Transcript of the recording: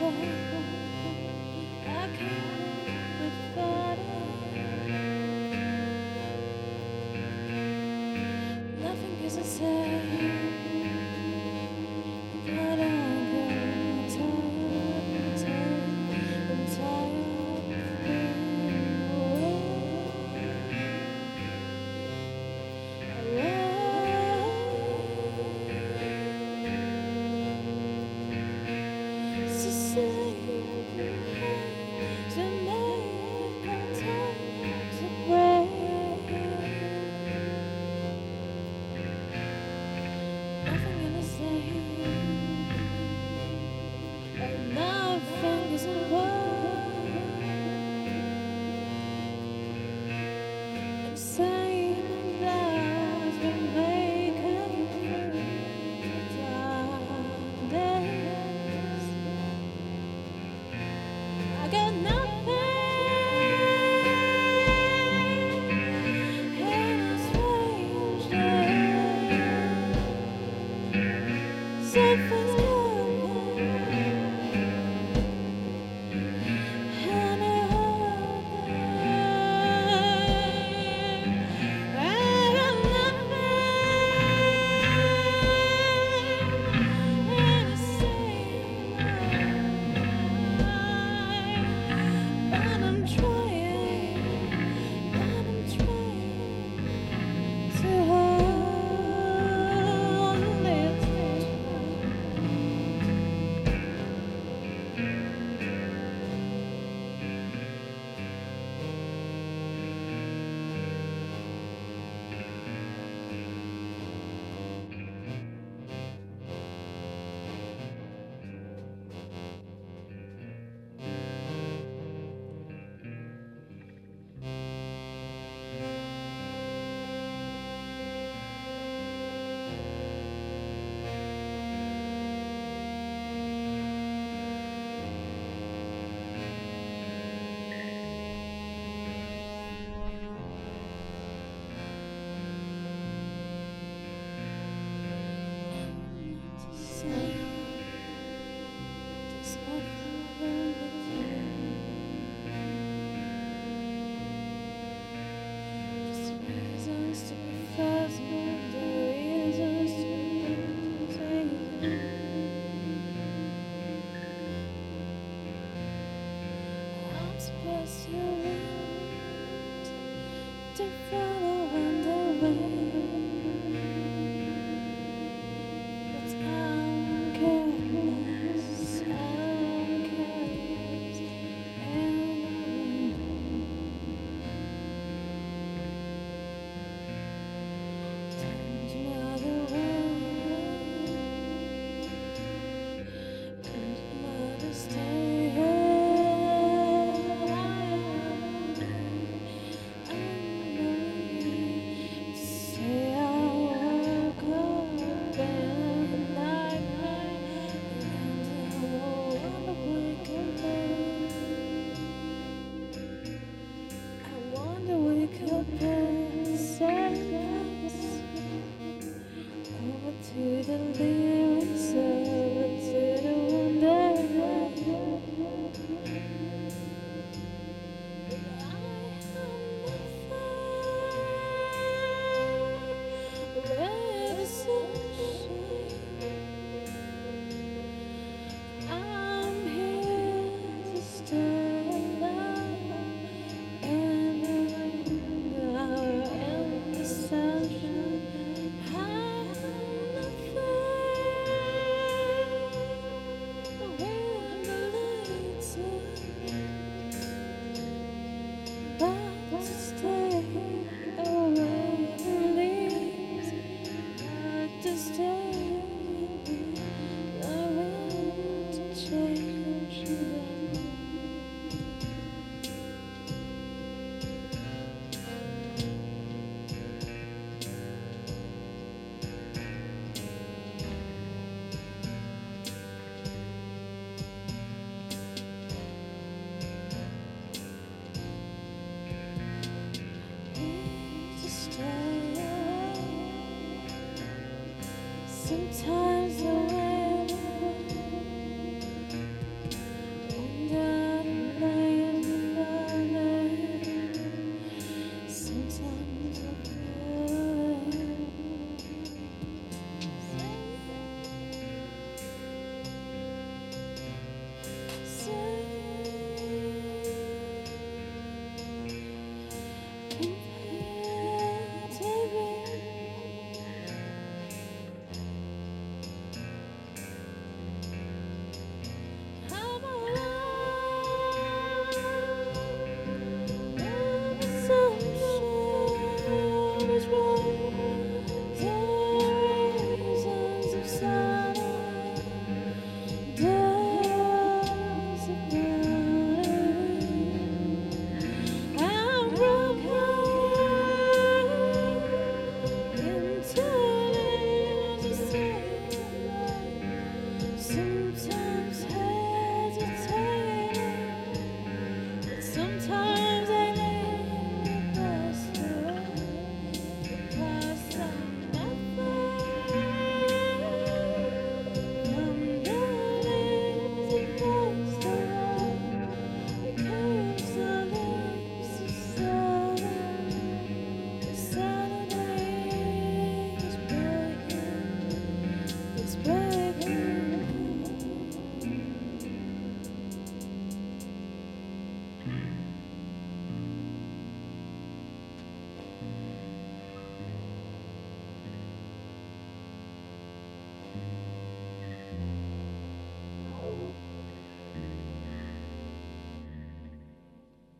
can't different. to the living. Sometimes